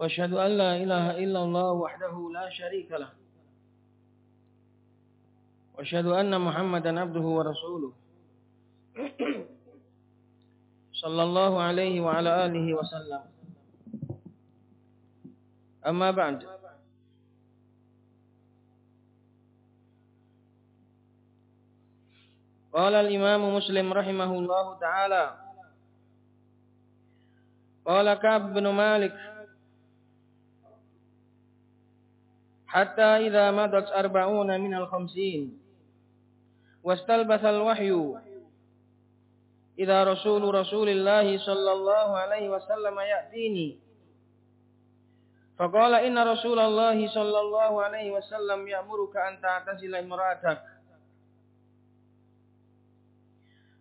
وأشهد أن لا إله إلا الله وحده لا شريك له. وأشهد أن محمدا عبده ورسوله. صلى الله عليه وعلى آله وسلم. أما بعد. قال الإمام مسلم رحمه الله تعالى. قال كعب بن مالك. hatta idza madat arba'una min al-khamsin wastalbasa al-wahyu idza rasulu rasulillah sallallahu alaihi wasallam ya'tini. Faqala inna rasulullah sallallahu alaihi wasallam ya'muruka an ta'tasila imra'atak.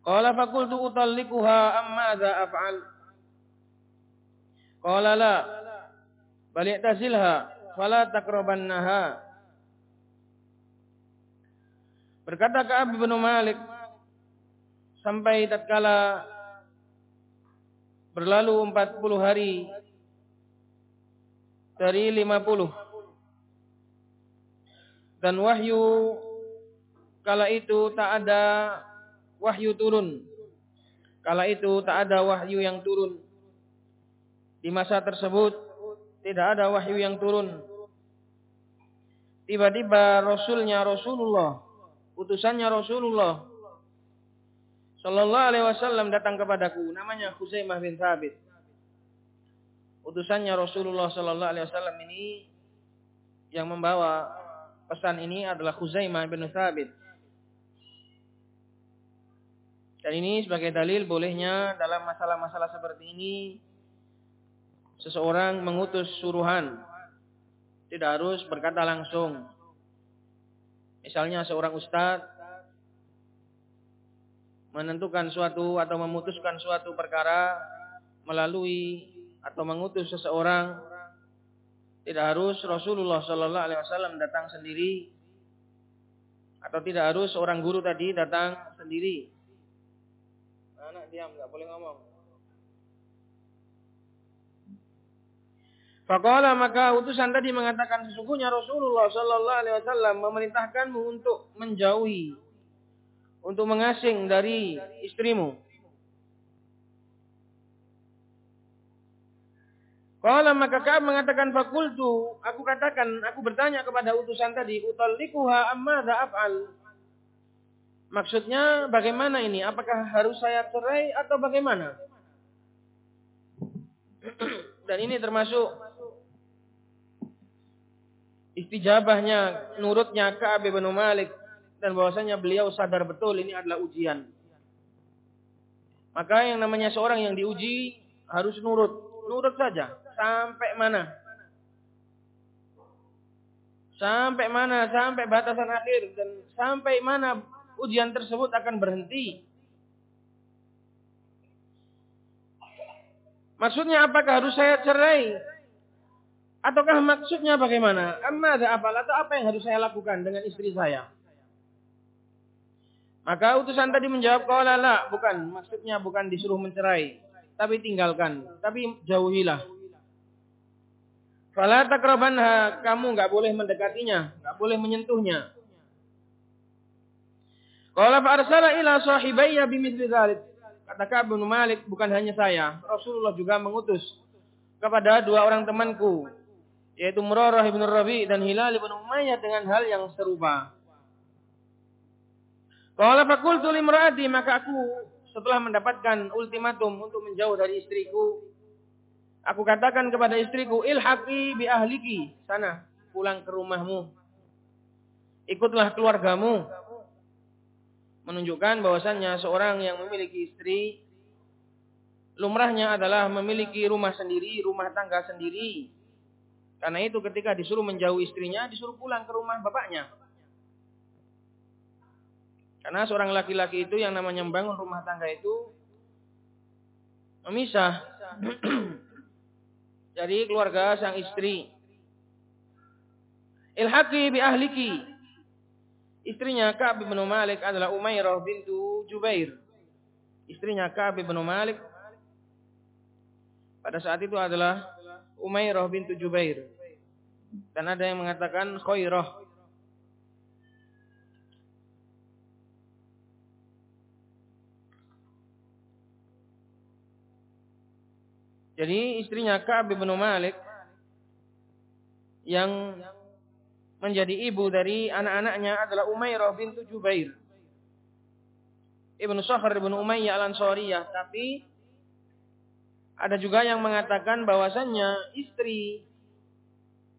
Qala faqultu utallikuha amma madza af'al. Qala la bal i'tasilha fala taqrabannaha. Berkata Ka'ab bin Malik sampai tatkala berlalu 40 hari dari 50 dan wahyu kala itu tak ada wahyu turun. Kala itu tak ada wahyu yang turun. Di masa tersebut tidak ada wahyu yang turun tiba-tiba Rasulnya Rasulullah, utusannya Rasulullah Sallallahu Alaihi Wasallam datang kepadaku, namanya Khuzaimah bin Thabit. Utusannya Rasulullah Sallallahu Alaihi Wasallam ini yang membawa pesan ini adalah Khuzaimah bin Thabit. Dan ini sebagai dalil bolehnya dalam masalah-masalah seperti ini seseorang mengutus suruhan tidak harus berkata langsung. Misalnya seorang ustadz menentukan suatu atau memutuskan suatu perkara melalui atau mengutus seseorang tidak harus Rasulullah Shallallahu Alaihi Wasallam datang sendiri atau tidak harus seorang guru tadi datang sendiri. Anak diam nggak boleh ngomong. Faqala maka utusan tadi mengatakan sesungguhnya Rasulullah sallallahu alaihi wasallam memerintahkanmu untuk menjauhi untuk mengasing dari istrimu. Qala maka Ka'ab mengatakan fakultu, aku katakan, aku bertanya kepada utusan tadi, utallikuha amma af'al. Maksudnya bagaimana ini? Apakah harus saya cerai atau bagaimana? Dan ini termasuk istijabahnya, nurutnya Ka'ab bin Malik dan bahwasanya beliau sadar betul ini adalah ujian. Maka yang namanya seorang yang diuji harus nurut, nurut saja sampai mana? Sampai mana? Sampai batasan akhir dan sampai mana ujian tersebut akan berhenti. Maksudnya apakah harus saya cerai? Ataukah maksudnya bagaimana? Amma ada apa atau apa yang harus saya lakukan dengan istri saya? Maka utusan tadi menjawab, "Qala la, bukan. Maksudnya bukan disuruh mencerai, tapi tinggalkan, tapi jauhilah." Fala takrabanha, kamu enggak boleh mendekatinya, enggak boleh menyentuhnya. Qala fa arsala ila sahibayya bimithli dzalik. Kata Ka'ab Malik, bukan hanya saya, Rasulullah juga mengutus kepada dua orang temanku yaitu Murarah ibn Rabi dan Hilal ibn Umayyah dengan hal yang serupa. Kalau fakultu limraati maka aku setelah mendapatkan ultimatum untuk menjauh dari istriku, aku katakan kepada istriku, ilhaqi bi ahliki, sana pulang ke rumahmu. Ikutlah keluargamu. Menunjukkan bahwasannya seorang yang memiliki istri lumrahnya adalah memiliki rumah sendiri, rumah tangga sendiri Karena itu ketika disuruh menjauh istrinya, disuruh pulang ke rumah bapaknya. Karena seorang laki-laki itu yang namanya membangun rumah tangga itu memisah. Jadi keluarga sang istri. Ilhaqi bi ahliki. Istrinya Ka'ab bin Malik adalah Umairah bintu Jubair. Istrinya Ka'ab bin Malik pada saat itu adalah Umairah bintu Jubair. Dan ada yang mengatakan Khairah. Jadi istrinya Ka'ab bin Malik yang menjadi ibu dari anak-anaknya adalah Umairah bintu Jubair. Ibnu Sahar ibnu Umayyah al-Ansariyah. Tapi ada juga yang mengatakan bahwasannya istri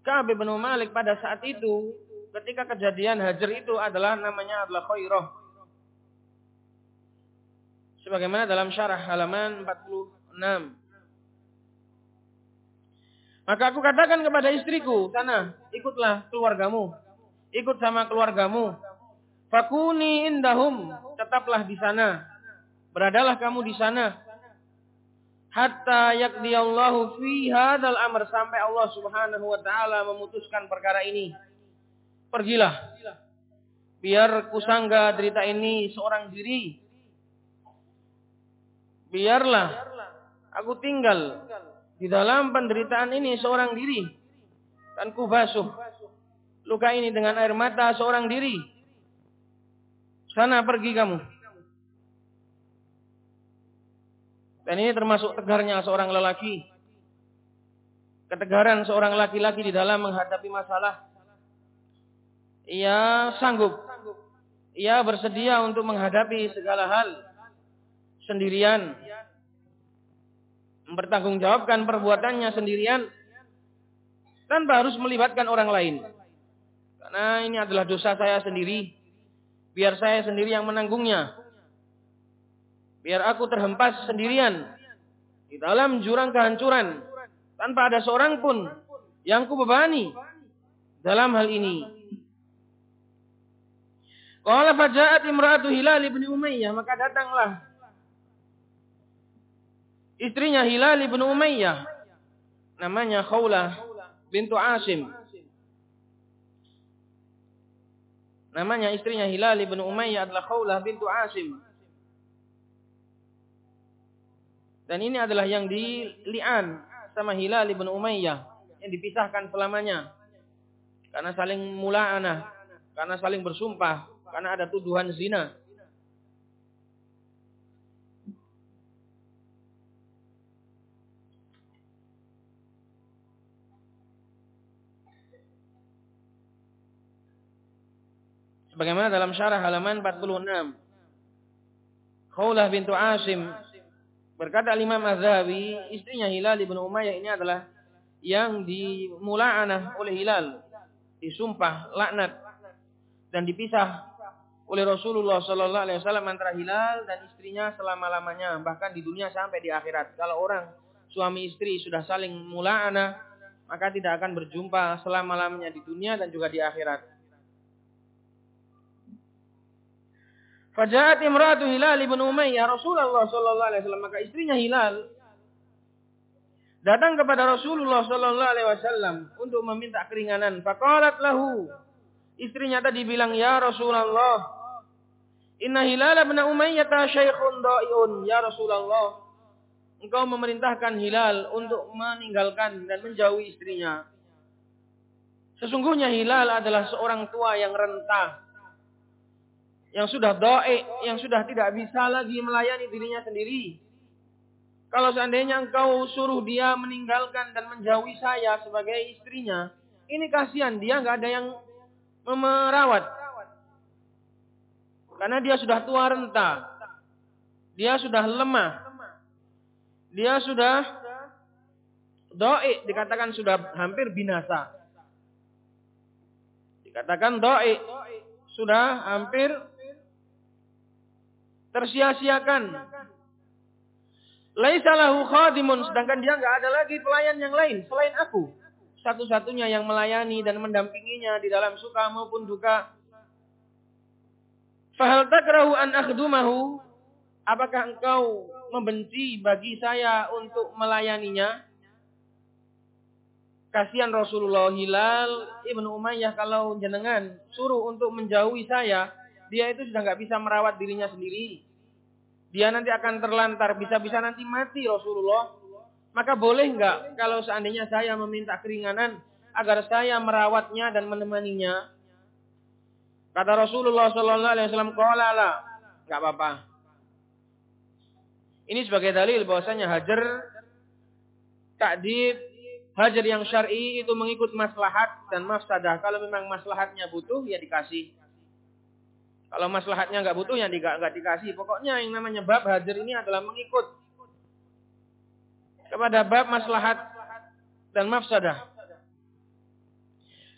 Ka'ab bin Malik pada saat itu ketika kejadian Hajar itu adalah namanya adalah Khairah. Sebagaimana dalam syarah halaman 46. Maka aku katakan kepada istriku, sana ikutlah keluargamu. Ikut sama keluargamu. Fakuni indahum, tetaplah di sana. Beradalah kamu di sana hatta yaqdiyallahu fi hadzal amr sampai Allah Subhanahu wa taala memutuskan perkara ini. Pergilah. Biar kusangga derita ini seorang diri. Biarlah aku tinggal di dalam penderitaan ini seorang diri. Dan ku basuh luka ini dengan air mata seorang diri. Sana pergi kamu. Dan ini termasuk tegarnya seorang lelaki. Ketegaran seorang laki-laki di dalam menghadapi masalah. Ia sanggup. Ia bersedia untuk menghadapi segala hal sendirian. Mempertanggungjawabkan perbuatannya sendirian tanpa harus melibatkan orang lain. Karena ini adalah dosa saya sendiri. Biar saya sendiri yang menanggungnya. Biar aku terhempas sendirian di dalam jurang kehancuran tanpa ada seorang pun yang kubebani dalam hal ini. Qala faja'at imra'atu Hilal bin Umayyah, maka datanglah istrinya Hilal bin Umayyah namanya Khawlah bintu Asim. Namanya istrinya Hilal bin Umayyah adalah Khawlah bintu Asim. Dan ini adalah yang di li'an sama Hilal ibn Umayyah yang dipisahkan selamanya. Karena saling mula'anah, karena saling bersumpah, karena ada tuduhan zina. Sebagaimana dalam syarah halaman 46. Khawlah bintu Asim Berkata Imam Azhabi, istrinya Hilal bin Umayyah ini adalah yang dimula'anah oleh Hilal, disumpah laknat dan dipisah oleh Rasulullah Sallallahu Alaihi antara Hilal dan istrinya selama lamanya, bahkan di dunia sampai di akhirat. Kalau orang suami istri sudah saling mula'anah, maka tidak akan berjumpa selama lamanya di dunia dan juga di akhirat. Fajaat imratu Hilal ibn Umayyah Rasulullah sallallahu alaihi wasallam maka istrinya Hilal datang kepada Rasulullah sallallahu alaihi wasallam untuk meminta keringanan. Faqalat lahu istrinya tadi bilang ya Rasulullah Inna Hilal ibn Umayyah syaikhun da'iun ya Rasulullah Engkau memerintahkan Hilal untuk meninggalkan dan menjauhi istrinya. Sesungguhnya Hilal adalah seorang tua yang rentah yang sudah doa, yang sudah tidak bisa lagi melayani dirinya sendiri. Kalau seandainya engkau suruh dia meninggalkan dan menjauhi saya sebagai istrinya, ini kasihan dia nggak ada yang merawat. Karena dia sudah tua renta. Dia sudah lemah. Dia sudah doa dikatakan sudah hampir binasa. Dikatakan doa sudah hampir tersia-siakan. Laisa lahu khadimun sedangkan dia enggak ada lagi pelayan yang lain selain aku. satu-satunya yang melayani dan mendampinginya di dalam suka maupun duka. Fahal takrahu an akhdumahu? Apakah engkau membenci bagi saya untuk melayaninya? Kasihan Rasulullah Hilal Ibnu Umayyah kalau jenengan suruh untuk menjauhi saya, dia itu sudah nggak bisa merawat dirinya sendiri. Dia nanti akan terlantar, bisa-bisa nanti mati Rasulullah. Maka boleh nggak kalau seandainya saya meminta keringanan agar saya merawatnya dan menemaninya? Kata Rasulullah Sallallahu Alaihi Wasallam, lah, nggak apa-apa. Ini sebagai dalil bahwasanya hajar takdib hajar yang syar'i itu mengikut maslahat dan mafsadah. Kalau memang maslahatnya butuh ya dikasih. Kalau maslahatnya nggak butuh ya nggak dikasih. Pokoknya yang namanya bab hajar ini adalah mengikut kepada bab maslahat dan mafsadah.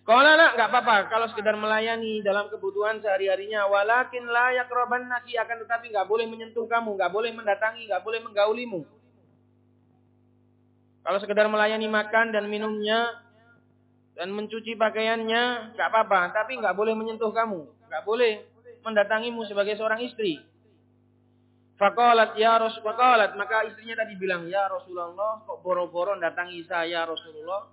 Kalau anak nggak apa-apa kalau sekedar melayani dalam kebutuhan sehari-harinya, walakin layak roban naki akan tetapi nggak boleh menyentuh kamu, nggak boleh mendatangi, nggak boleh menggaulimu. Kalau sekedar melayani makan dan minumnya dan mencuci pakaiannya nggak apa-apa, tapi nggak boleh menyentuh kamu, nggak boleh mendatangimu sebagai seorang istri. Fakolat ya Rasul, fakolat maka istrinya tadi bilang ya Rasulullah kok boro-boro datangi saya Rasulullah.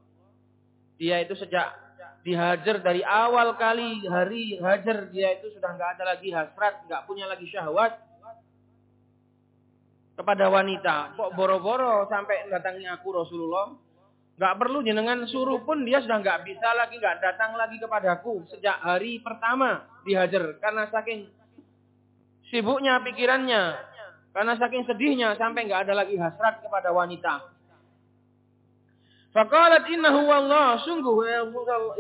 Dia itu sejak dihajar dari awal kali hari hajar dia itu sudah nggak ada lagi hasrat, nggak punya lagi syahwat kepada wanita. Kok boro-boro sampai datangi aku Rasulullah? Nggak perlu jenengan suruh pun dia sudah nggak bisa lagi, nggak datang lagi kepadaku sejak hari pertama dihajar karena saking sibuknya pikirannya karena saking sedihnya sampai nggak ada lagi hasrat kepada wanita. Fakalat innahu Allah, sungguh ya,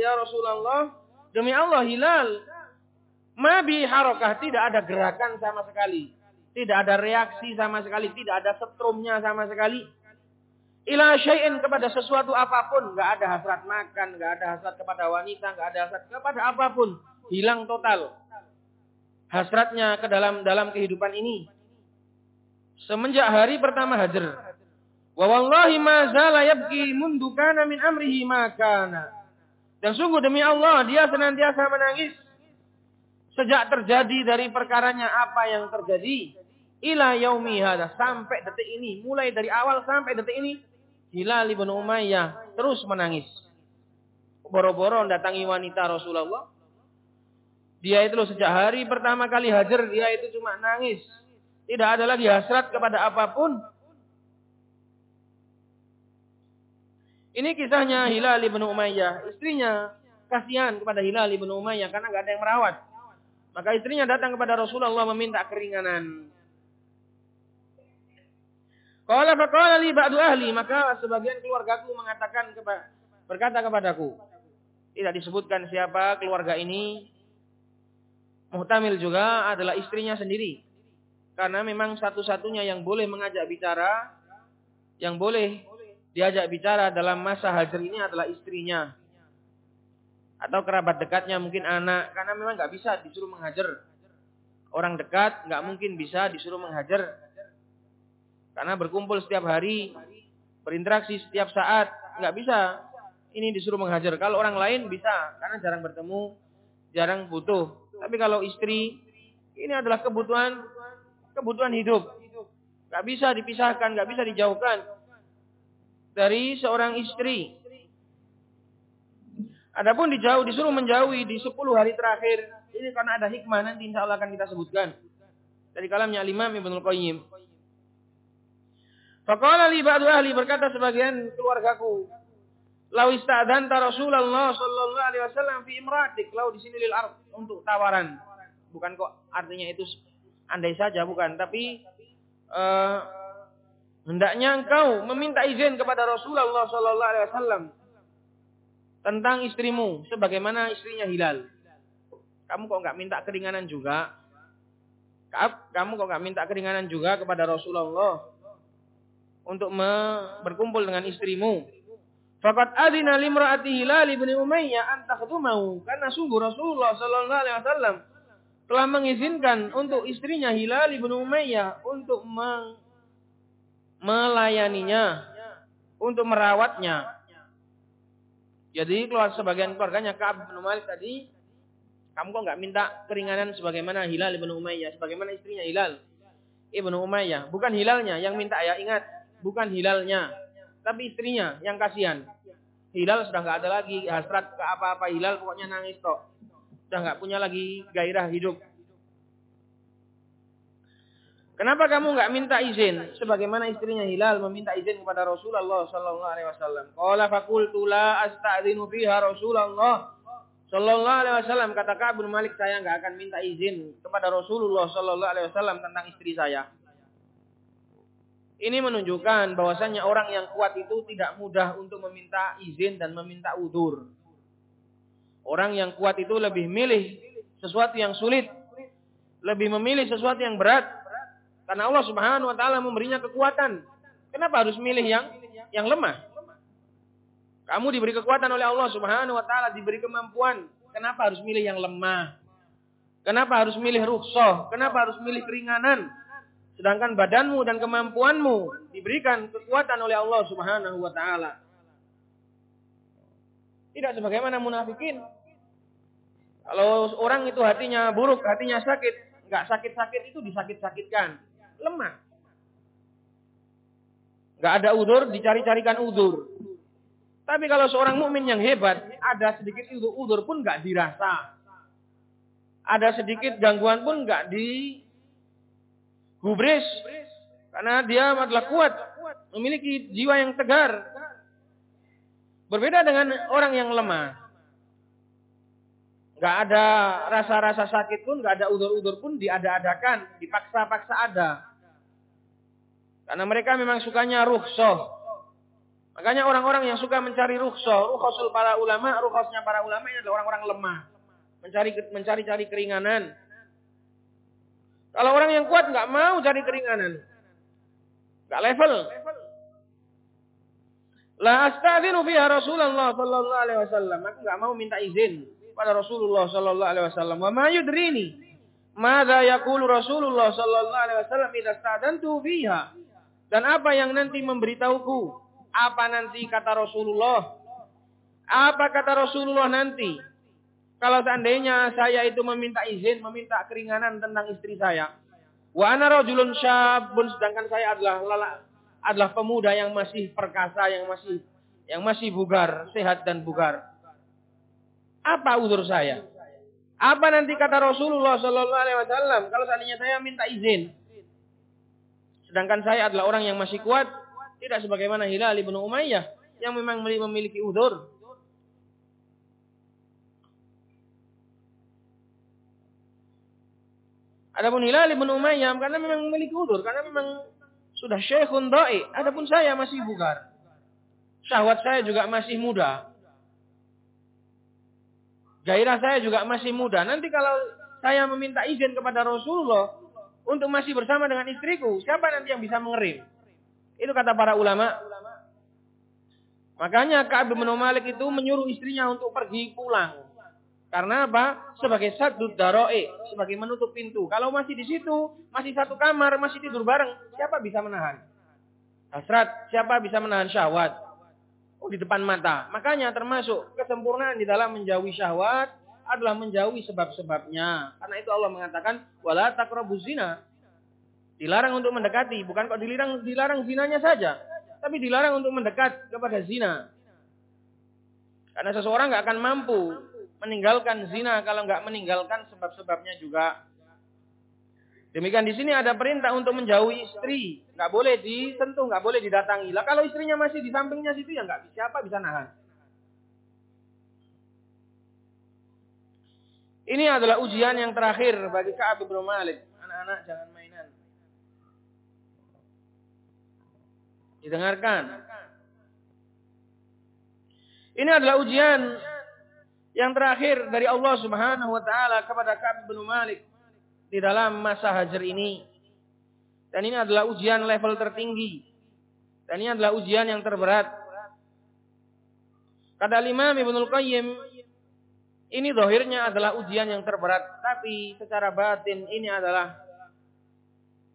ya Rasulullah, demi Allah Hilal, mabi harokah, tidak ada gerakan sama sekali. Tidak ada reaksi sama sekali, tidak ada setrumnya sama sekali. Ila syai'in kepada sesuatu apa pun, nggak ada hasrat makan, nggak ada hasrat kepada wanita, nggak ada hasrat kepada apa pun, hilang total. Hasratnya ke dalam dalam kehidupan ini. Semenjak hari pertama hajar. Wa wallahi ma zala yabki mundu kana min amrihi ma kana. Dan sungguh demi Allah dia senantiasa menangis. Sejak terjadi dari perkaranya apa yang terjadi. Ila yaumi hada. Sampai detik ini. Mulai dari awal sampai detik ini Hilal bin Umayyah terus menangis boro-boro datangi wanita Rasulullah dia itu loh sejak hari pertama kali hajar dia itu cuma nangis tidak ada lagi hasrat kepada apa pun. Ini kisahnya Hilal bin Umayyah. Istrinya kasihan kepada Hilal bin Umayyah karena nggak ada yang merawat. Maka istrinya datang kepada Rasulullah meminta keringanan. Qala faqala li ba'du ahli, maka sebagian keluargaku mengatakan kepada berkata kepadaku. Tidak disebutkan siapa keluarga ini. Muhtamil juga adalah istrinya sendiri. Karena memang satu-satunya yang boleh mengajak bicara, yang boleh diajak bicara dalam masa hajar ini adalah istrinya. Atau kerabat dekatnya, mungkin anak. Karena memang nggak bisa disuruh menghajar. Orang dekat nggak mungkin bisa disuruh menghajar. Karena berkumpul setiap hari, berinteraksi setiap saat, nggak bisa. Ini disuruh menghajar. Kalau orang lain bisa, karena jarang bertemu, jarang butuh. Tapi kalau istri, ini adalah kebutuhan kebutuhan hidup. Gak bisa dipisahkan, gak bisa dijauhkan dari seorang istri. Adapun dijauh, disuruh menjauhi di 10 hari terakhir. Ini karena ada hikmah nanti insya Allah akan kita sebutkan. Dari kalamnya Imam Ibn Qayyim. Faqala li ba'du ahli berkata sebagian keluargaku, Lau ista'danta Rasulullah sallallahu alaihi wasallam fi imratik. Lau di sini lil ard untuk tawaran. Bukan kok artinya itu andai saja bukan, tapi uh, hendaknya engkau meminta izin kepada Rasulullah Sallallahu Alaihi Wasallam tentang istrimu, sebagaimana istrinya Hilal. Kamu kok nggak minta keringanan juga? Kamu kok nggak minta keringanan juga kepada Rasulullah untuk berkumpul dengan istrimu? Fakat adina limraati Hilal ibn Umayyah an takhdumahu karena sungguh Rasulullah sallallahu alaihi wasallam telah mengizinkan untuk istrinya Hilal bin Umayyah untuk melayaninya, untuk merawatnya. Jadi keluar sebagian keluarganya Ka'ab bin Malik tadi, kamu kok nggak minta keringanan sebagaimana Hilal ibnu Umayyah, sebagaimana istrinya Hilal ibnu Umayyah. Bukan Hilalnya yang minta ya, ingat, bukan Hilalnya, tapi istrinya yang kasihan. Hilal sudah nggak ada lagi hasrat ke apa-apa Hilal, pokoknya nangis kok. Sudah nggak punya lagi gairah hidup. Kenapa kamu nggak minta izin? Sebagaimana istrinya Hilal meminta izin kepada Rasulullah Sallallahu Alaihi Wasallam. Qala fakultu la fiha Rasulullah Sallallahu Alaihi Wasallam. Kata Ka'ab bin Malik saya nggak akan minta izin kepada Rasulullah Sallallahu Alaihi Wasallam tentang istri saya. Ini menunjukkan bahwasannya orang yang kuat itu tidak mudah untuk meminta izin dan meminta udur. Orang yang kuat itu lebih milih sesuatu yang sulit, lebih memilih sesuatu yang berat karena Allah Subhanahu wa taala memberinya kekuatan. Kenapa harus milih yang yang lemah? Kamu diberi kekuatan oleh Allah Subhanahu wa taala, diberi kemampuan. Kenapa harus milih yang lemah? Kenapa harus milih rukhsah? Kenapa harus milih keringanan? Sedangkan badanmu dan kemampuanmu diberikan kekuatan oleh Allah Subhanahu wa taala. Tidak sebagaimana munafikin. Kalau orang itu hatinya buruk, hatinya sakit, nggak sakit-sakit itu disakit-sakitkan lemah. Gak ada udur, dicari-carikan udur. Tapi kalau seorang mukmin yang hebat, ada sedikit udur, udur pun gak dirasa. Ada sedikit gangguan pun gak di gubris. Karena dia adalah kuat, memiliki jiwa yang tegar. Berbeda dengan orang yang lemah. Gak ada rasa-rasa sakit pun, gak ada udur-udur pun diada-adakan, dipaksa-paksa ada. Karena mereka memang sukanya rukhsah. Makanya orang-orang yang suka mencari rukhsah, rukhsasul para ulama, rukhsahnya para ulama ini adalah orang-orang lemah. Mencari mencari-cari keringanan. Kalau orang yang kuat nggak mau cari keringanan. Nggak level. La astadzinu fiha Rasulullah sallallahu alaihi wasallam. Aku nggak mau minta izin pada Rasulullah sallallahu alaihi wasallam. Wa ma yudrini madza yaqulu Rasulullah sallallahu alaihi wasallam idza stadantu fiha. Dan apa yang nanti memberitahuku? Apa nanti kata Rasulullah? Apa kata Rasulullah nanti? Kalau seandainya saya itu meminta izin, meminta keringanan tentang istri saya. Wa ana rajulun syabun sedangkan saya adalah lala, adalah pemuda yang masih perkasa, yang masih yang masih bugar, sehat dan bugar. Apa udur saya? Apa nanti kata Rasulullah Sallallahu Alaihi Wasallam kalau seandainya saya minta izin? Sedangkan saya adalah orang yang masih kuat, tidak sebagaimana Hilal bin Umayyah yang memang memiliki udur. Adapun Hilal bin Umayyah karena memang memiliki udur, karena memang sudah syekhun da'i. Adapun saya masih bugar. Syahwat saya juga masih muda. Gairah saya juga masih muda. Nanti kalau saya meminta izin kepada Rasulullah, untuk masih bersama dengan istriku, siapa nanti yang bisa mengerim? Itu kata para ulama. Makanya Ka'ab bin Malik itu menyuruh istrinya untuk pergi pulang. Karena apa? Sebagai satu daroe, sebagai menutup pintu. Kalau masih di situ, masih satu kamar, masih tidur bareng, siapa bisa menahan? Hasrat, siapa bisa menahan syahwat? Oh, di depan mata. Makanya termasuk kesempurnaan di dalam menjauhi syahwat adalah menjauhi sebab-sebabnya. Karena itu Allah mengatakan wala taqrabuz zina. Dilarang untuk mendekati, bukan kok dilarang dilarang zinanya saja, tapi dilarang untuk mendekat kepada zina. Karena seseorang nggak akan mampu meninggalkan zina kalau nggak meninggalkan sebab-sebabnya juga. Demikian di sini ada perintah untuk menjauhi istri, nggak boleh disentuh, nggak boleh didatangi. Lah kalau istrinya masih di sampingnya situ ya nggak siapa bisa nahan. Ini adalah ujian yang terakhir bagi Ka'ab bin Malik. Anak-anak jangan mainan. Didengarkan. Ini adalah ujian yang terakhir dari Allah Subhanahu wa taala kepada Ka'ab bin Malik di dalam masa hajar ini. Dan ini adalah ujian level tertinggi. Dan ini adalah ujian yang terberat. Kata Imam Ibnul Qayyim, ini dohirnya adalah ujian yang terberat. Tapi secara batin ini adalah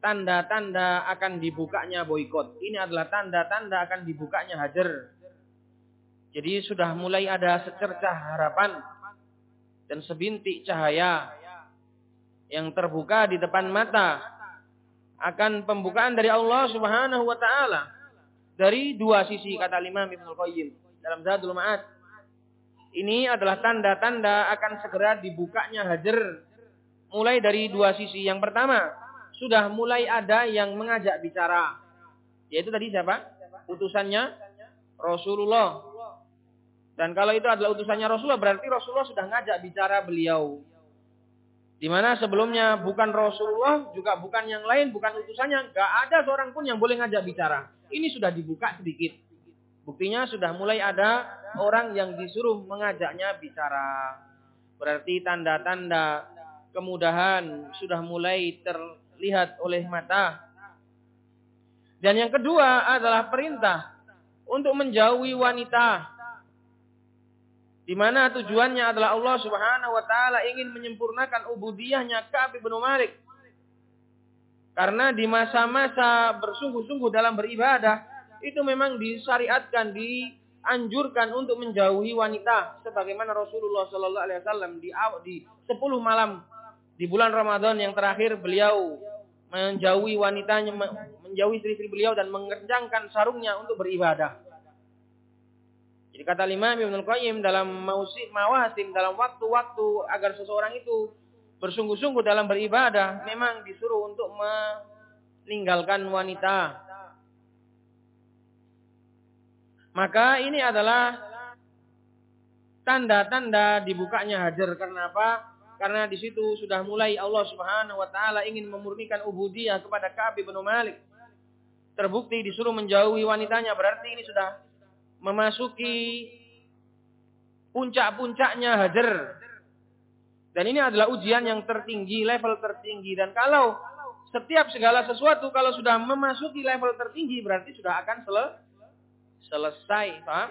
tanda-tanda akan dibukanya boykot. Ini adalah tanda-tanda akan dibukanya hajar. Jadi sudah mulai ada secercah harapan dan sebintik cahaya yang terbuka di depan mata akan pembukaan dari Allah Subhanahu wa taala dari dua sisi kata Imam Ibnu Qayyim dalam Zadul Ma'ad. Ini adalah tanda-tanda akan segera dibukanya Hajar mulai dari dua sisi. Yang pertama, sudah mulai ada yang mengajak bicara. Yaitu tadi siapa? Utusannya Rasulullah dan kalau itu adalah utusannya Rasulullah, berarti Rasulullah sudah ngajak bicara beliau. Di mana sebelumnya bukan Rasulullah, juga bukan yang lain, bukan utusannya, gak ada seorang pun yang boleh ngajak bicara. Ini sudah dibuka sedikit. Buktinya sudah mulai ada orang yang disuruh mengajaknya bicara. Berarti tanda-tanda kemudahan sudah mulai terlihat oleh mata. Dan yang kedua adalah perintah untuk menjauhi wanita di mana tujuannya adalah Allah Subhanahu wa taala ingin menyempurnakan ubudiyahnya Ka'ab bin Malik. Karena di masa-masa bersungguh-sungguh dalam beribadah itu memang disyariatkan, dianjurkan untuk menjauhi wanita sebagaimana Rasulullah sallallahu alaihi wasallam di di 10 malam di bulan Ramadan yang terakhir beliau menjauhi wanitanya menjauhi istri-istri beliau dan mengerjangkan sarungnya untuk beribadah. Jadi kata Imam Ibnu Qayyim dalam mawasim dalam waktu-waktu agar seseorang itu bersungguh-sungguh dalam beribadah memang disuruh untuk meninggalkan wanita. Maka ini adalah tanda-tanda dibukanya hajar karena apa? Karena di situ sudah mulai Allah Subhanahu wa taala ingin memurnikan ubudiyah kepada Ka'ab bin Malik. Terbukti disuruh menjauhi wanitanya berarti ini sudah memasuki puncak-puncaknya hajar. Dan ini adalah ujian yang tertinggi, level tertinggi. Dan kalau setiap segala sesuatu kalau sudah memasuki level tertinggi berarti sudah akan sel selesai, paham?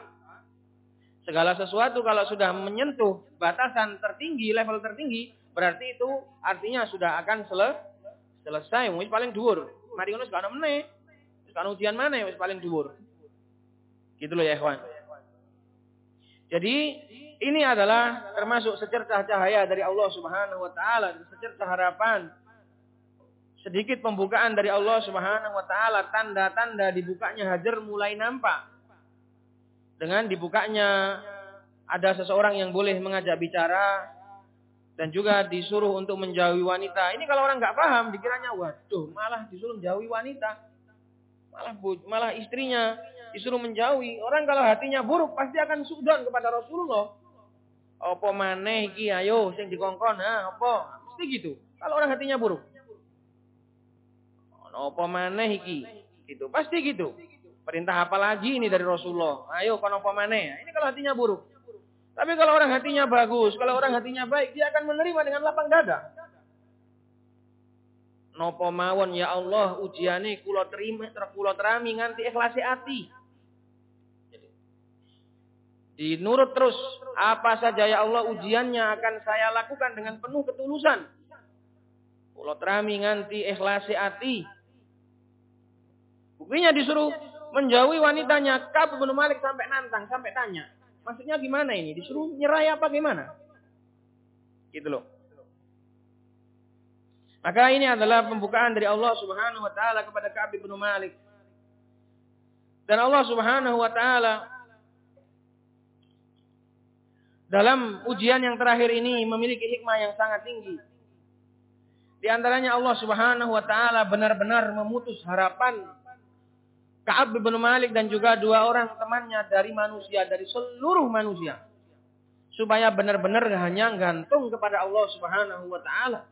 Segala sesuatu kalau sudah menyentuh batasan tertinggi, level tertinggi, berarti itu artinya sudah akan sel selesai. Wis paling dhuwur. Mari ngono sekarang meneh. Sekarang ujian mana wis paling dhuwur. Gitu loh ya ikhwan. Jadi ini adalah termasuk secercah cahaya dari Allah Subhanahu wa taala, secercah harapan. Sedikit pembukaan dari Allah Subhanahu wa taala, tanda-tanda dibukanya Hajar mulai nampak. Dengan dibukanya ada seseorang yang boleh mengajak bicara dan juga disuruh untuk menjauhi wanita. Ini kalau orang nggak paham dikiranya waduh malah disuruh menjauhi wanita. Malah malah istrinya disuruh menjauhi. Orang kalau hatinya buruk pasti akan sudon kepada Rasulullah. Apa maneh iki ayo sing dikongkon ha apa? Mesti gitu. Kalau orang hatinya buruk. Apa maneh iki? Gitu. Pasti gitu. Perintah apa lagi ini dari Rasulullah? Ayo kono apa maneh. Ini kalau hatinya buruk. Tapi kalau orang hatinya bagus, kalau orang hatinya baik, dia akan menerima dengan lapang dada. Nopo mawon ya Allah ujiane kula terima kula terami nganti ikhlasi ati. Dinurut terus apa saja ya Allah ujiannya akan saya lakukan dengan penuh ketulusan. Kulo terami nganti ikhlasi hati. Buktinya disuruh menjauhi wanitanya. Kab bin Malik sampai nantang, sampai tanya. Maksudnya gimana ini? Disuruh nyerah apa gimana? Gitu loh. Maka ini adalah pembukaan dari Allah Subhanahu wa taala kepada Ka'ab bin Malik. Dan Allah Subhanahu wa taala dalam ujian yang terakhir ini memiliki hikmah yang sangat tinggi. Di antaranya Allah Subhanahu wa taala benar-benar memutus harapan Ka'ab bin Malik dan juga dua orang temannya dari manusia, dari seluruh manusia. Supaya benar-benar hanya gantung kepada Allah Subhanahu wa taala.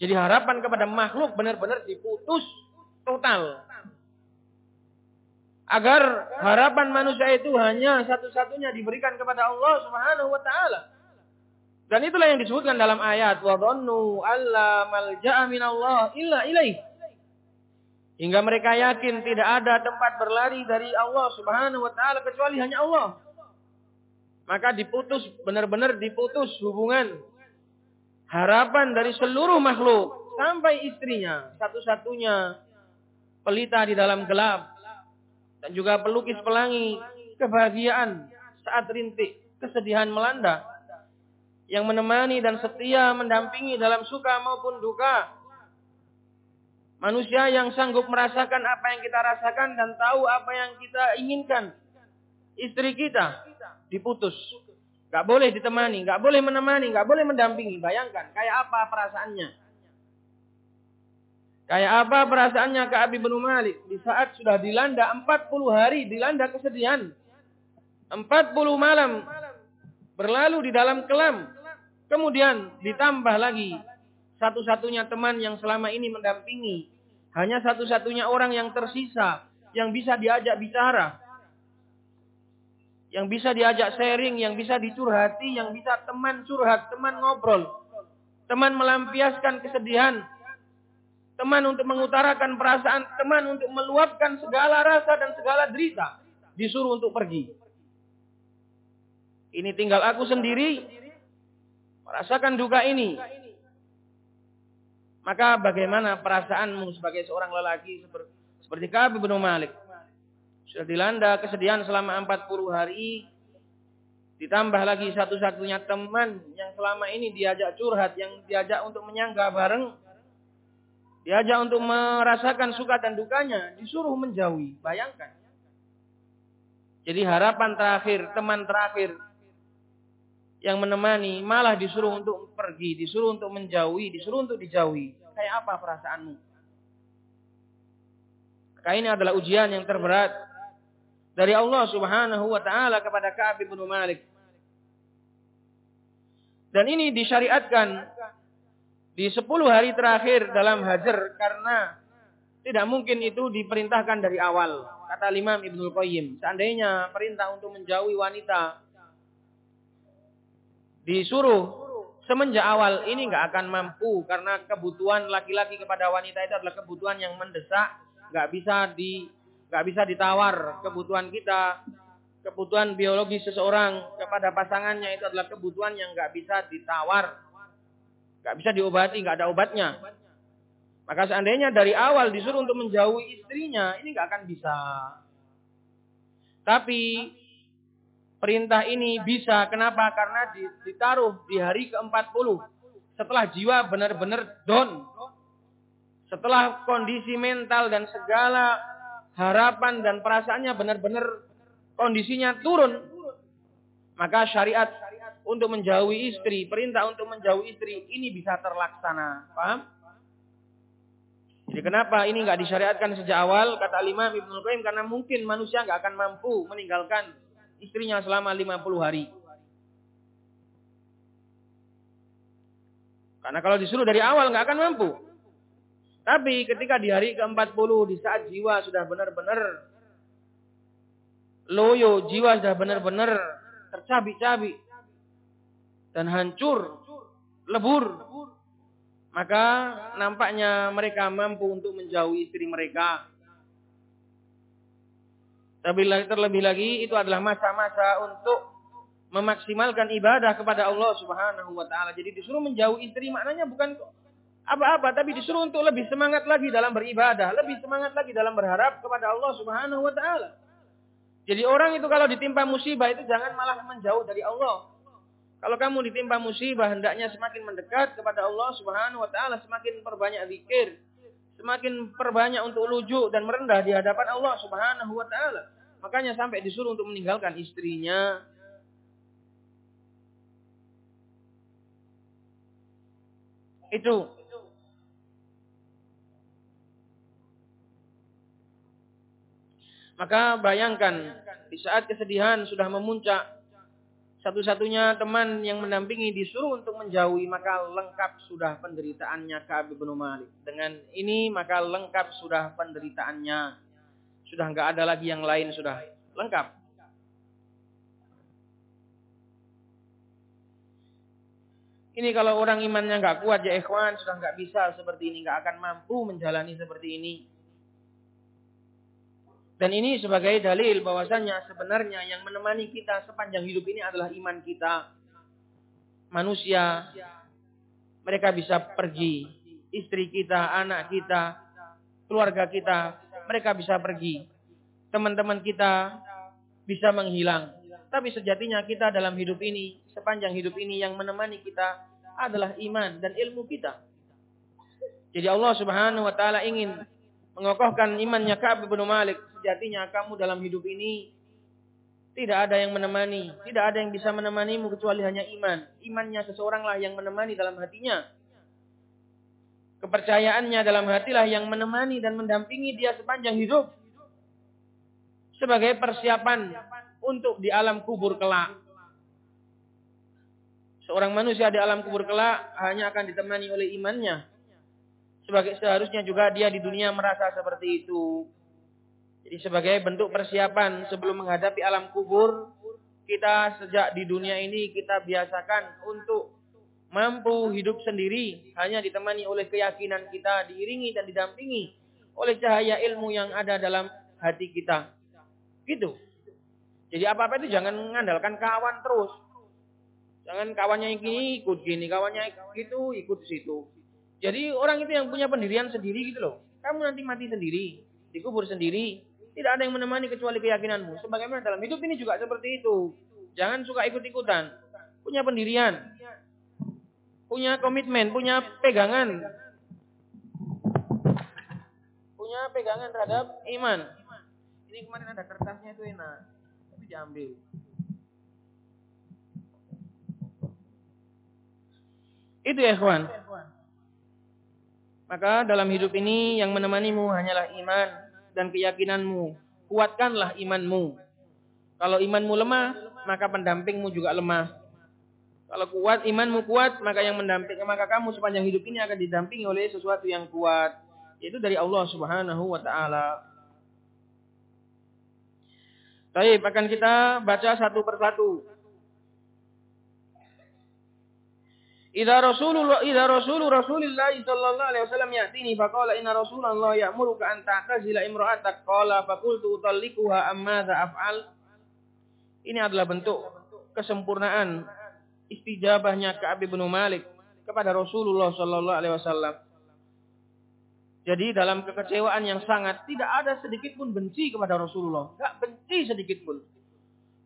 Jadi harapan kepada makhluk benar-benar diputus total agar harapan manusia itu hanya satu-satunya diberikan kepada Allah Subhanahu wa taala. Dan itulah yang disebutkan dalam ayat wa dhannu alla malja'a minallah illa ilaih. Hingga mereka yakin tidak ada tempat berlari dari Allah Subhanahu wa taala kecuali hanya Allah. Maka diputus benar-benar diputus hubungan harapan dari seluruh makhluk sampai istrinya satu-satunya pelita di dalam gelap dan juga pelukis pelangi kebahagiaan saat rintik kesedihan melanda. Yang menemani dan setia mendampingi dalam suka maupun duka. Manusia yang sanggup merasakan apa yang kita rasakan dan tahu apa yang kita inginkan. Istri kita diputus. Gak boleh ditemani, gak boleh menemani, gak boleh mendampingi. Bayangkan, kayak apa perasaannya. Kayak apa perasaannya ke Abi bin Malik. Di saat sudah dilanda 40 hari, dilanda kesedihan. 40 malam berlalu di dalam kelam. Kemudian ditambah lagi satu-satunya teman yang selama ini mendampingi. Hanya satu-satunya orang yang tersisa yang bisa diajak bicara yang bisa diajak sharing, yang bisa dicurhati, yang bisa teman curhat, teman ngobrol, teman melampiaskan kesedihan, teman untuk mengutarakan perasaan, teman untuk meluapkan segala rasa dan segala derita, disuruh untuk pergi. Ini tinggal aku sendiri merasakan duka ini. Maka bagaimana perasaanmu sebagai seorang lelaki seperti Kabi bin Malik? Sudah dilanda kesedihan selama 40 hari. Ditambah lagi satu-satunya teman yang selama ini diajak curhat, yang diajak untuk menyangga bareng. Diajak untuk merasakan suka dan dukanya, disuruh menjauhi. Bayangkan. Jadi harapan terakhir, teman terakhir yang menemani malah disuruh untuk pergi, disuruh untuk menjauhi, disuruh untuk dijauhi. Kayak apa perasaanmu? Maka ini adalah ujian yang terberat dari Allah Subhanahu wa taala kepada Ka'ab bin Malik. Dan ini disyariatkan di 10 hari terakhir dalam hajar karena tidak mungkin itu diperintahkan dari awal. Kata Imam Ibnu Qayyim, seandainya perintah untuk menjauhi wanita disuruh semenjak awal ini nggak akan mampu karena kebutuhan laki-laki kepada wanita itu adalah kebutuhan yang mendesak, nggak bisa di Gak bisa ditawar kebutuhan kita, kebutuhan biologi seseorang kepada pasangannya itu adalah kebutuhan yang gak bisa ditawar. Gak bisa diobati, gak ada obatnya. Maka seandainya dari awal disuruh untuk menjauhi istrinya, ini gak akan bisa. Tapi perintah ini bisa. Kenapa? Karena ditaruh di hari ke-40. Setelah jiwa benar-benar down. Setelah kondisi mental dan segala harapan dan perasaannya benar-benar kondisinya turun, maka syariat untuk menjauhi istri, perintah untuk menjauhi istri ini bisa terlaksana. Paham? Jadi kenapa ini nggak disyariatkan sejak awal? Kata Imam Ibnu Qayyim karena mungkin manusia nggak akan mampu meninggalkan istrinya selama 50 hari. Karena kalau disuruh dari awal nggak akan mampu. Tapi ketika di hari ke-40 di saat jiwa sudah benar-benar loyo, jiwa sudah benar-benar tercabik-cabik dan hancur, lebur, maka nampaknya mereka mampu untuk menjauhi istri mereka. Tapi terlebih lagi itu adalah masa-masa untuk memaksimalkan ibadah kepada Allah Subhanahu wa taala. Jadi disuruh menjauhi istri maknanya bukan apa-apa, tapi disuruh untuk lebih semangat lagi dalam beribadah, lebih semangat lagi dalam berharap kepada Allah Subhanahu wa taala. Jadi orang itu kalau ditimpa musibah itu jangan malah menjauh dari Allah. Kalau kamu ditimpa musibah hendaknya semakin mendekat kepada Allah Subhanahu wa taala, semakin perbanyak zikir, semakin perbanyak untuk lujuk dan merendah di hadapan Allah Subhanahu wa taala. Makanya sampai disuruh untuk meninggalkan istrinya, itu Maka bayangkan di saat kesedihan sudah memuncak, satu-satunya teman yang mendampingi disuruh untuk menjauhi, maka lengkap sudah penderitaannya Ka'ab bin Malik. Dengan ini maka lengkap sudah penderitaannya. Sudah nggak ada lagi yang lain, sudah lengkap. Ini kalau orang imannya nggak kuat ya ikhwan sudah nggak bisa seperti ini, nggak akan mampu menjalani seperti ini. Dan ini sebagai dalil bahwasanya sebenarnya yang menemani kita sepanjang hidup ini adalah iman kita. Manusia, mereka bisa pergi. Istri kita, anak kita, keluarga kita, mereka bisa pergi. Teman-teman kita, bisa menghilang. Tapi sejatinya kita dalam hidup ini, sepanjang hidup ini yang menemani kita adalah iman dan ilmu kita. Jadi Allah Subhanahu wa taala ingin mengokohkan imannya Ka'ab bin Malik. Sejatinya kamu dalam hidup ini tidak ada yang menemani, tidak ada yang bisa menemanimu kecuali hanya iman. Imannya seseoranglah yang menemani dalam hatinya. Kepercayaannya dalam hatilah yang menemani dan mendampingi dia sepanjang hidup. Sebagai persiapan untuk di alam kubur kelak. Seorang manusia di alam kubur kelak hanya akan ditemani oleh imannya. Sebagai seharusnya juga dia di dunia merasa seperti itu. Jadi sebagai bentuk persiapan sebelum menghadapi alam kubur, kita sejak di dunia ini kita biasakan untuk mampu hidup sendiri, hanya ditemani oleh keyakinan kita, diiringi dan didampingi oleh cahaya ilmu yang ada dalam hati kita. Gitu. Jadi apa-apa itu jangan mengandalkan kawan terus. Jangan kawannya gini ikut gini, kawannya itu ikut situ. Jadi orang itu yang punya pendirian sendiri gitu loh. Kamu nanti mati sendiri, dikubur sendiri. Tidak ada yang menemani kecuali keyakinanmu. Sebagaimana dalam hidup ini juga seperti itu. Jangan suka ikut-ikutan. Punya pendirian. Punya komitmen, punya pegangan. Punya pegangan terhadap iman. Ini kemarin ada kertasnya itu enak diambil. Itu ya kawan. Maka dalam hidup ini yang menemanimu hanyalah iman dan keyakinanmu. Kuatkanlah imanmu. Kalau imanmu lemah, maka pendampingmu juga lemah. Kalau kuat, imanmu kuat, maka yang mendamping, maka kamu sepanjang hidup ini akan didampingi oleh sesuatu yang kuat. Yaitu dari Allah subhanahu wa ta'ala. Baik, akan kita baca satu persatu. Idza Rasulullah idza Rasul Rasulillah sallallahu alaihi wasallam ya'tini faqala inna Rasulullah ya'muruka an ta'tazila imra'atak qala faqultu utallikuha amma af'al. Ini adalah bentuk kesempurnaan istijabahnya Ka'ab bin Malik kepada Rasulullah sallallahu alaihi wasallam. Jadi dalam kekecewaan yang sangat tidak ada sedikit pun benci kepada Rasulullah, Gak benci sedikit pun.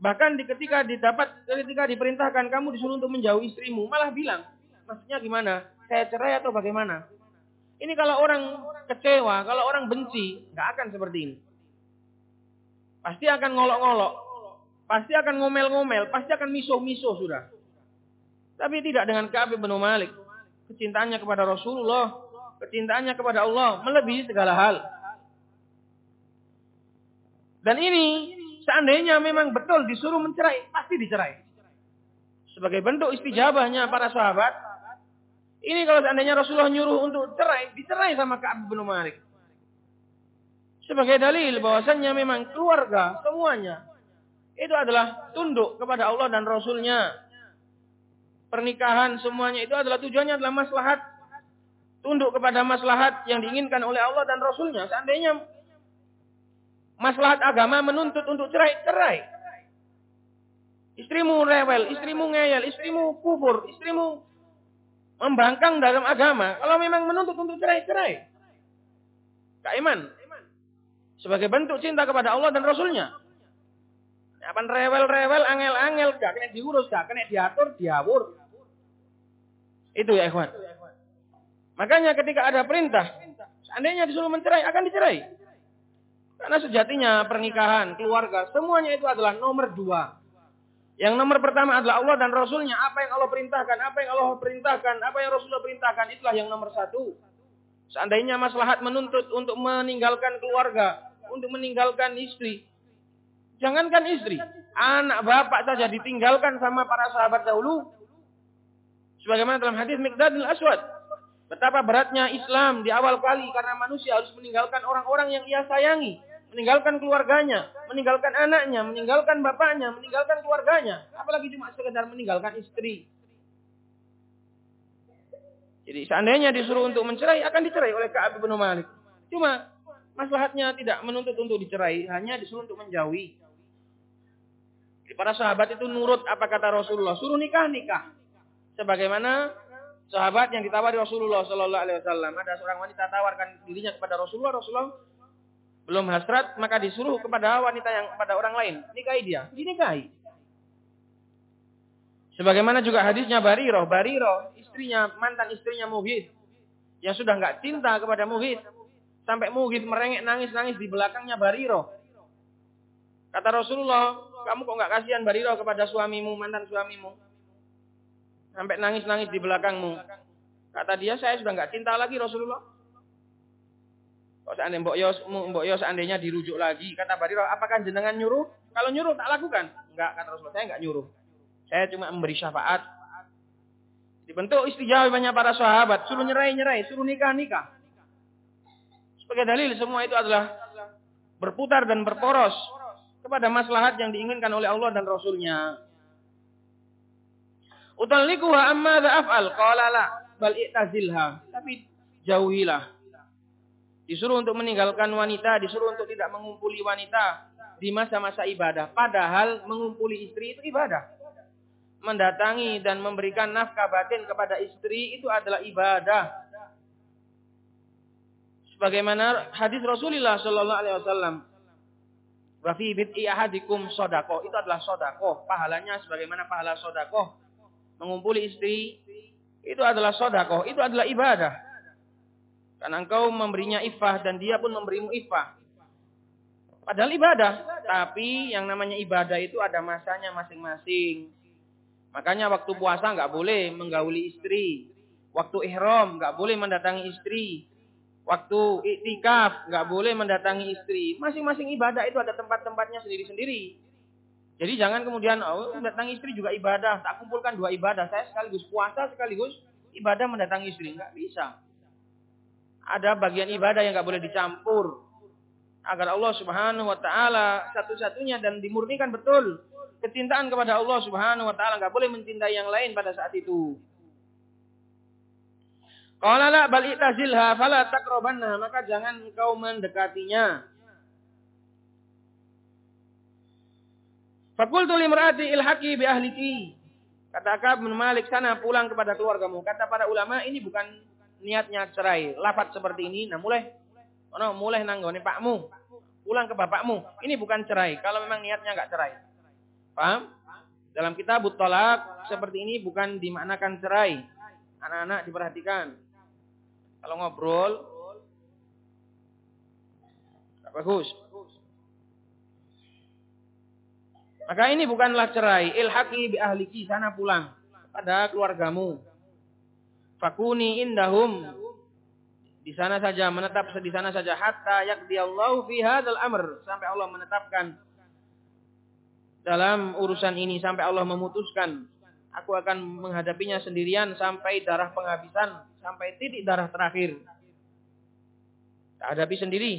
Bahkan di ketika didapat ketika diperintahkan kamu disuruh untuk menjauh istrimu, malah bilang, maksudnya gimana? Saya cerai atau bagaimana? Ini kalau orang kecewa, kalau orang benci, nggak akan seperti ini. Pasti akan ngolok-ngolok, pasti akan ngomel-ngomel, pasti akan misuh-misuh sudah. Tapi tidak dengan Ka'ab bin Malik. Kecintaannya kepada Rasulullah kecintaannya kepada Allah melebihi segala hal. Dan ini seandainya memang betul disuruh mencerai, pasti dicerai. Sebagai bentuk istijabahnya para sahabat, ini kalau seandainya Rasulullah nyuruh untuk cerai, dicerai sama Ka'ab bin Malik. Sebagai dalil bahwasannya memang keluarga semuanya itu adalah tunduk kepada Allah dan Rasulnya. Pernikahan semuanya itu adalah tujuannya adalah maslahat tunduk kepada maslahat yang diinginkan oleh Allah dan Rasulnya. Seandainya maslahat agama menuntut untuk cerai, cerai. Istrimu rewel, istrimu ngeyel, istrimu kufur, istrimu membangkang dalam agama. Kalau memang menuntut untuk cerai, cerai. Kaiman. Sebagai bentuk cinta kepada Allah dan Rasulnya. Apa rewel-rewel, angel-angel, gak kena diurus, gak kena diatur, diawur. Itu ya ikhwan. Makanya ketika ada perintah, seandainya disuruh mencerai, akan dicerai. Karena sejatinya pernikahan, keluarga, semuanya itu adalah nomor dua. Yang nomor pertama adalah Allah dan Rasulnya. Apa yang Allah perintahkan, apa yang Allah perintahkan, apa yang Rasulullah perintahkan, itulah yang nomor satu. Seandainya maslahat menuntut untuk meninggalkan keluarga, untuk meninggalkan istri. Jangankan istri, anak bapak saja ditinggalkan sama para sahabat dahulu. Sebagaimana dalam hadis Mikdad al-Aswad. Betapa beratnya Islam di awal kali karena manusia harus meninggalkan orang-orang yang ia sayangi. Meninggalkan keluarganya, meninggalkan anaknya, meninggalkan bapaknya, meninggalkan keluarganya. Apalagi cuma sekedar meninggalkan istri. Jadi seandainya disuruh untuk mencerai, akan dicerai oleh Ka'ab bin Malik. Cuma maslahatnya tidak menuntut untuk dicerai, hanya disuruh untuk menjauhi. Jadi para sahabat itu nurut apa kata Rasulullah, suruh nikah nikah. Sebagaimana sahabat yang ditawari Rasulullah Shallallahu Alaihi Wasallam. Ada seorang wanita tawarkan dirinya kepada Rasulullah. Rasulullah Belum hasrat maka disuruh kepada wanita yang kepada orang lain. Nikahi dia. Dinikahi. Sebagaimana juga hadisnya Bariroh. Bariroh, istrinya, mantan istrinya Muhid. Yang sudah nggak cinta kepada Muhid. Sampai Muhid merengek nangis-nangis di belakangnya Bariroh. Kata Rasulullah, kamu kok nggak kasihan Bariroh kepada suamimu, mantan suamimu. Sampai nangis-nangis di belakangmu. Kata dia, saya sudah nggak cinta lagi Rasulullah. Kok seandainya Mbok Yos, Mbok Yos seandainya dirujuk lagi. Kata Bariroh, apakah jenengan nyuruh? Kalau nyuruh tak lakukan. Enggak, kata Rasulullah, saya enggak nyuruh. Saya cuma memberi syafaat. Dibentuk istijabahnya para sahabat. Suruh nyerai-nyerai. Suruh nikah-nikah. Sebagai dalil semua itu adalah berputar dan berporos kepada maslahat yang diinginkan oleh Allah dan Rasulnya. Utallikuha amma af'al. Qala la. Bal i'tazilha. Tapi jauhilah. Disuruh untuk meninggalkan wanita. Disuruh untuk tidak mengumpuli wanita. Di masa-masa ibadah. Padahal mengumpuli istri itu ibadah mendatangi dan memberikan nafkah batin kepada istri itu adalah ibadah. Sebagaimana hadis Rasulullah Shallallahu Alaihi Wasallam, wafi bid'i ahadikum sodako itu adalah sodako. Pahalanya sebagaimana pahala sodako. Mengumpuli istri itu adalah sodako. Itu adalah ibadah. Karena engkau memberinya ifah dan dia pun memberimu ifah. Padahal ibadah. Tapi yang namanya ibadah itu ada masanya masing-masing. Makanya waktu puasa nggak boleh menggauli istri. Waktu ihram nggak boleh mendatangi istri. Waktu iktikaf nggak boleh mendatangi istri. Masing-masing ibadah itu ada tempat-tempatnya sendiri-sendiri. Jadi jangan kemudian oh mendatangi istri juga ibadah. Tak kumpulkan dua ibadah. Saya sekaligus puasa sekaligus ibadah mendatangi istri. Nggak bisa. Ada bagian ibadah yang nggak boleh dicampur. Agar Allah subhanahu wa ta'ala satu-satunya dan dimurnikan betul kecintaan kepada Allah Subhanahu wa taala, enggak boleh mencintai yang lain pada saat itu. Qala la bal itazilha fala taqrabanna, maka jangan engkau mendekatinya. Fakultu limrati ilhaqi bi ahliki. Kata Ka'ab bin Malik sana pulang kepada keluargamu. Kata para ulama ini bukan niatnya cerai. Lafat seperti ini nah mulai ono mulai nanggone pakmu. Pulang ke bapakmu. Ini bukan cerai. Kalau memang niatnya enggak cerai. Paham? Dalam kitab tolak seperti ini bukan dimaknakan cerai. Anak-anak diperhatikan. Kalau ngobrol, bagus. Maka ini bukanlah cerai. Ilhaqi bi ahliki sana pulang pada keluargamu. Fakuni indahum di sana saja menetap di sana saja hatta yaqdiyallahu fi hadzal amr sampai Allah menetapkan dalam urusan ini sampai Allah memutuskan aku akan menghadapinya sendirian sampai darah penghabisan, sampai titik darah terakhir. Tak hadapi sendiri.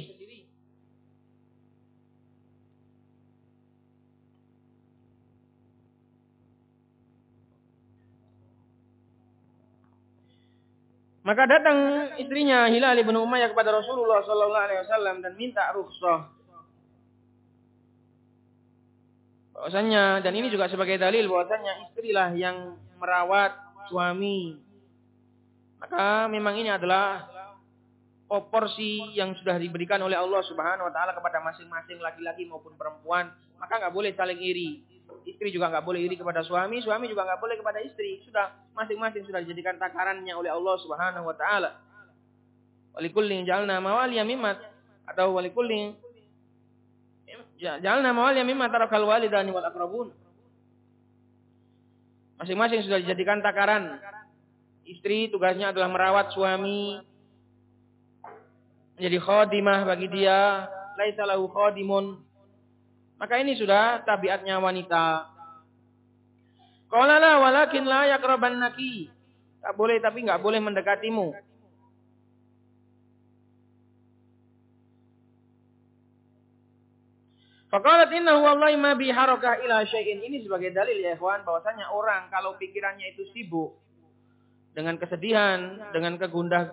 Maka datang istrinya Hilal bin Umayyah kepada Rasulullah sallallahu alaihi wasallam dan minta rukhsah bahwasanya dan ini juga sebagai dalil bahwasanya istrilah yang merawat suami. Maka memang ini adalah proporsi yang sudah diberikan oleh Allah Subhanahu wa taala kepada masing-masing laki-laki maupun perempuan, maka nggak boleh saling iri. Istri juga nggak boleh iri kepada suami, suami juga nggak boleh kepada istri. Sudah masing-masing sudah dijadikan takarannya oleh Allah Subhanahu wa taala. Walikullin jalna mawaliya mimmat atau walikullin Jangan nama wali mimma tarakal walidani wal akrabun. Masing-masing sudah dijadikan takaran. Istri tugasnya adalah merawat suami. Menjadi khadimah bagi dia. Laisa lahu khadimun. Maka ini sudah tabiatnya wanita. Qala la walakin la yakrabannaki. Tak boleh tapi enggak boleh mendekatimu. Faqalat innahu wallahi ma bi harakah ila syai'in. Ini sebagai dalil ya ikhwan bahwasanya orang kalau pikirannya itu sibuk dengan kesedihan, dengan kegundah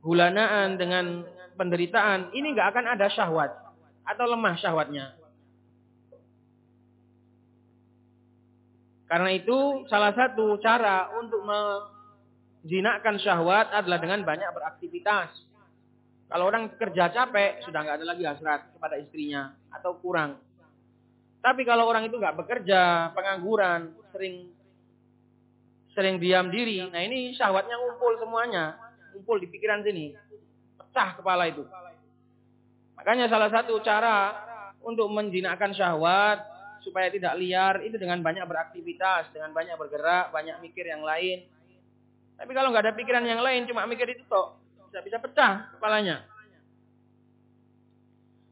gulanaan, dengan penderitaan, ini enggak akan ada syahwat atau lemah syahwatnya. Karena itu salah satu cara untuk menjinakkan syahwat adalah dengan banyak beraktivitas. Kalau orang kerja capek, sudah nggak ada lagi hasrat kepada istrinya atau kurang. Tapi kalau orang itu nggak bekerja, pengangguran, sering sering diam diri, nah ini syahwatnya ngumpul semuanya, ngumpul di pikiran sini, pecah kepala itu. Makanya salah satu cara untuk menjinakkan syahwat supaya tidak liar itu dengan banyak beraktivitas, dengan banyak bergerak, banyak mikir yang lain. Tapi kalau nggak ada pikiran yang lain, cuma mikir itu toh, bisa bisa pecah kepalanya.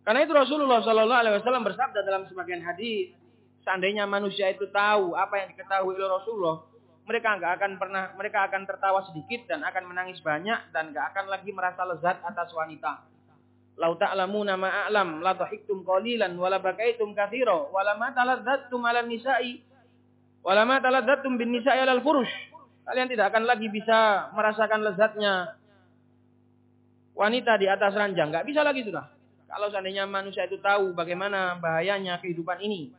Karena itu Rasulullah Shallallahu Alaihi Wasallam bersabda dalam sebagian hadis, seandainya manusia itu tahu apa yang diketahui oleh Rasulullah, mereka nggak akan pernah, mereka akan tertawa sedikit dan akan menangis banyak dan nggak akan lagi merasa lezat atas wanita. Lau ta'lamuna ma a'lam la dhahiktum qalilan wa la bakaitum katsira wa la ma taladzattum 'ala nisa'i wa la ma taladzattum bin nisa'i 'alal furush. Kalian tidak akan lagi bisa merasakan lezatnya wanita di atas ranjang. Nggak bisa lagi sudah. Kalau seandainya manusia itu tahu bagaimana bahayanya kehidupan ini.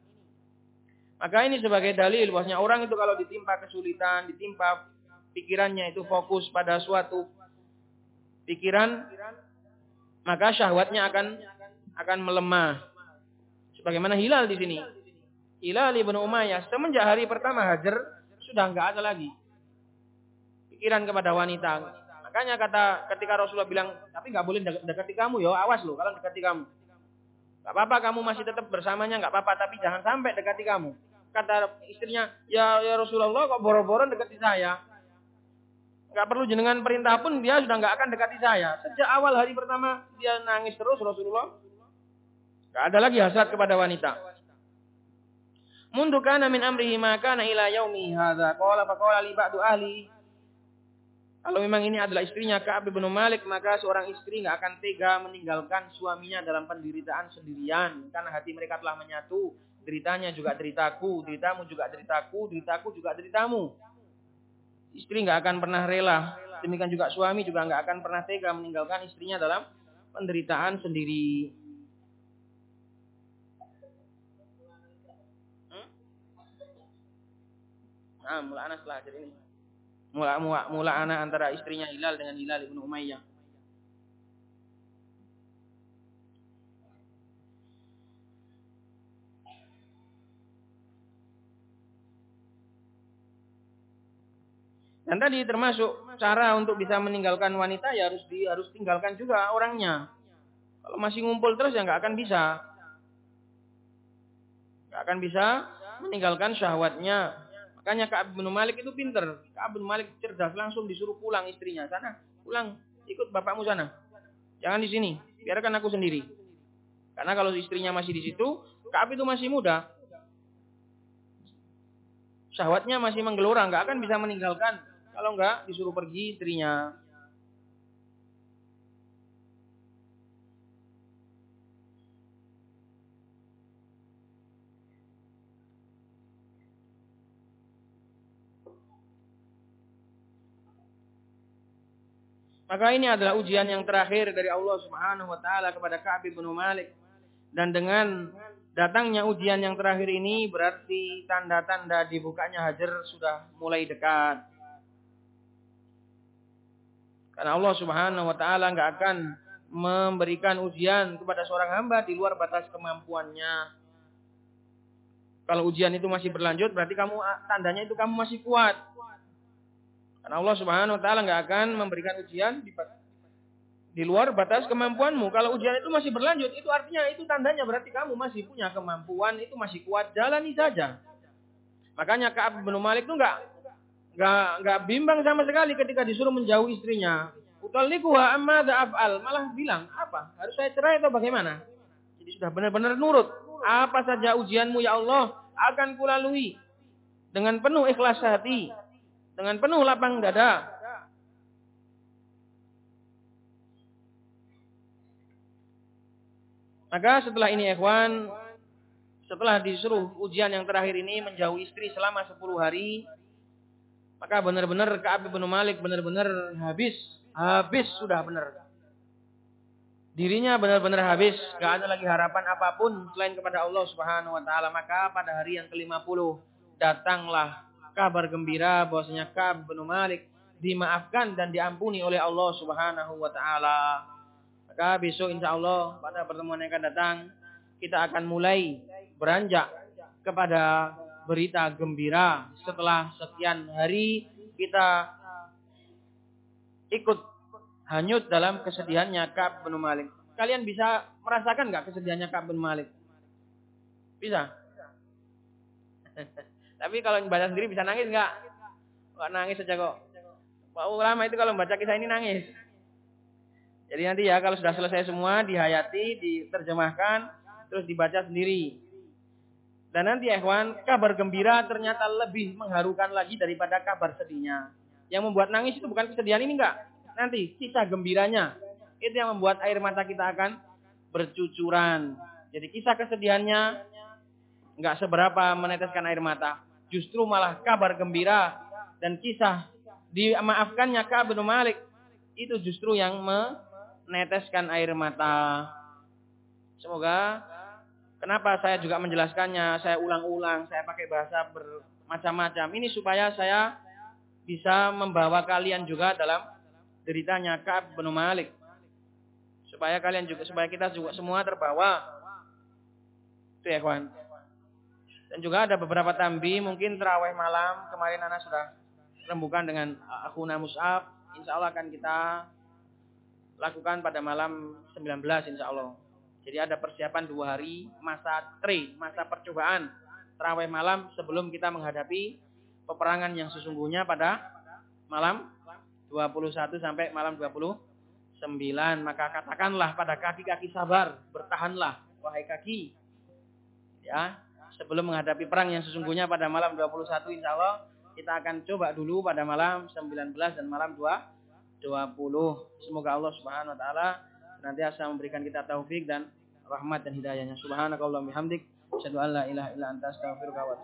Maka ini sebagai dalil bahwasanya orang itu kalau ditimpa kesulitan, ditimpa pikirannya itu fokus pada suatu pikiran, maka syahwatnya akan akan melemah. Sebagaimana Hilal di sini. Hilal ibn Umayyah semenjak hari pertama Hajar sudah enggak ada lagi pikiran kepada wanita. Makanya kata ketika Rasulullah bilang, tapi nggak boleh dekati kamu yo, awas loh kalau dekati kamu. Gak apa-apa kamu masih tetap bersamanya, nggak apa-apa, tapi jangan sampai dekati kamu. Kata istrinya, ya, ya Rasulullah kok boro-boro dekati saya. Nggak perlu jenengan perintah pun dia sudah nggak akan dekati saya. Sejak awal hari pertama dia nangis terus Rasulullah. Nggak ada lagi hasrat kepada wanita. Mundu kana min amrihi ma kana ila yaumi hadza. Qala fa qala li ba'du ahli kalau memang ini adalah istrinya Ka'ab bin Malik, maka seorang istri nggak akan tega meninggalkan suaminya dalam penderitaan sendirian. Karena hati mereka telah menyatu. Deritanya juga deritaku, deritamu juga deritaku, deritaku juga deritamu. Istri nggak akan pernah rela. Demikian juga suami juga nggak akan pernah tega meninggalkan istrinya dalam penderitaan sendiri. Hmm? Nah, mulai setelah ini mula, mula, mula anak antara istrinya Hilal dengan Hilal ibnu Umayyah. Dan tadi termasuk cara untuk bisa meninggalkan wanita ya harus di, harus tinggalkan juga orangnya. Kalau masih ngumpul terus ya nggak akan bisa. Nggak akan bisa meninggalkan syahwatnya. Makanya Ka'ab bin Malik itu pinter. Ka'ab bin Malik cerdas, langsung disuruh pulang istrinya. Sana, pulang, ikut bapakmu sana. Jangan di sini, biarkan aku sendiri. Karena kalau istrinya masih di situ, Ka'ab itu masih muda. Syahwatnya masih menggelora, nggak akan bisa meninggalkan. Kalau nggak, disuruh pergi istrinya. Maka ini adalah ujian yang terakhir dari Allah Subhanahu wa taala kepada Ka'ab bin Malik. Dan dengan datangnya ujian yang terakhir ini berarti tanda-tanda dibukanya Hajar sudah mulai dekat. Karena Allah Subhanahu wa taala enggak akan memberikan ujian kepada seorang hamba di luar batas kemampuannya. Kalau ujian itu masih berlanjut berarti kamu tandanya itu kamu masih kuat. Karena Allah Subhanahu wa taala nggak akan memberikan ujian di, di luar batas kemampuanmu. Kalau ujian itu masih berlanjut, itu artinya itu tandanya berarti kamu masih punya kemampuan, itu masih kuat, jalani saja. Makanya Ka'ab bin Malik itu nggak nggak nggak bimbang sama sekali ketika disuruh menjauh istrinya. Utalikuha amma af'al. Malah bilang, apa? Harus saya cerai atau bagaimana? Jadi sudah benar-benar nurut. Apa saja ujianmu ya Allah akan kulalui dengan penuh ikhlas hati dengan penuh lapang dada. Maka setelah ini ikhwan, setelah disuruh ujian yang terakhir ini menjauh istri selama 10 hari, maka benar-benar Ka'ab bin Malik benar-benar habis, habis sudah benar. Dirinya benar-benar habis, gak ada lagi harapan apa pun selain kepada Allah Subhanahu wa taala. Maka pada hari yang ke-50 datanglah kabar gembira bahwasanya Ka'ab bin Malik dimaafkan dan diampuni oleh Allah Subhanahu wa taala. Maka besok insya Allah pada pertemuan yang akan datang kita akan mulai beranjak kepada berita gembira setelah sekian hari kita ikut hanyut dalam kesedihannya Ka'ab bin Malik. Kalian bisa merasakan nggak kesedihannya Ka'ab bin Malik? Bisa. Tapi kalau baca sendiri bisa nangis nggak? Nggak nangis saja kok. Pak ulama itu kalau membaca kisah ini nangis. Jadi nanti ya kalau sudah selesai semua dihayati, diterjemahkan, terus dibaca sendiri. Dan nanti ikhwan, kabar gembira ternyata lebih mengharukan lagi daripada kabar sedihnya. Yang membuat nangis itu bukan kesedihan ini enggak. Nanti kisah gembiranya. Itu yang membuat air mata kita akan bercucuran. Jadi kisah kesedihannya enggak seberapa meneteskan air mata. Justru malah kabar gembira dan kisah dimaafkannya Ka'ab bin Malik itu justru yang meneteskan air mata. Semoga kenapa saya juga menjelaskannya, saya ulang-ulang, saya pakai bahasa bermacam-macam. Ini supaya saya bisa membawa kalian juga dalam deritanya Ka'ab bin Malik. Supaya kalian juga supaya kita juga semua terbawa. Itu ya kawan. Dan juga ada beberapa tambi mungkin terawih malam kemarin anak sudah rembukan dengan Akhuna Mus'ab. Insya Allah akan kita lakukan pada malam 19 insya Allah. Jadi ada persiapan dua hari masa tri, masa percobaan terawih malam sebelum kita menghadapi peperangan yang sesungguhnya pada malam 21 sampai malam 29. Maka katakanlah pada kaki-kaki sabar, bertahanlah wahai kaki. Ya, sebelum menghadapi perang yang sesungguhnya pada malam 21 insya Allah kita akan coba dulu pada malam 19 dan malam 2 20. Semoga Allah Subhanahu wa taala nanti akan memberikan kita taufik dan rahmat dan hidayahnya. Subhanakallahumma bihamdik, asyhadu an la ilaha illa anta astaghfiruka wa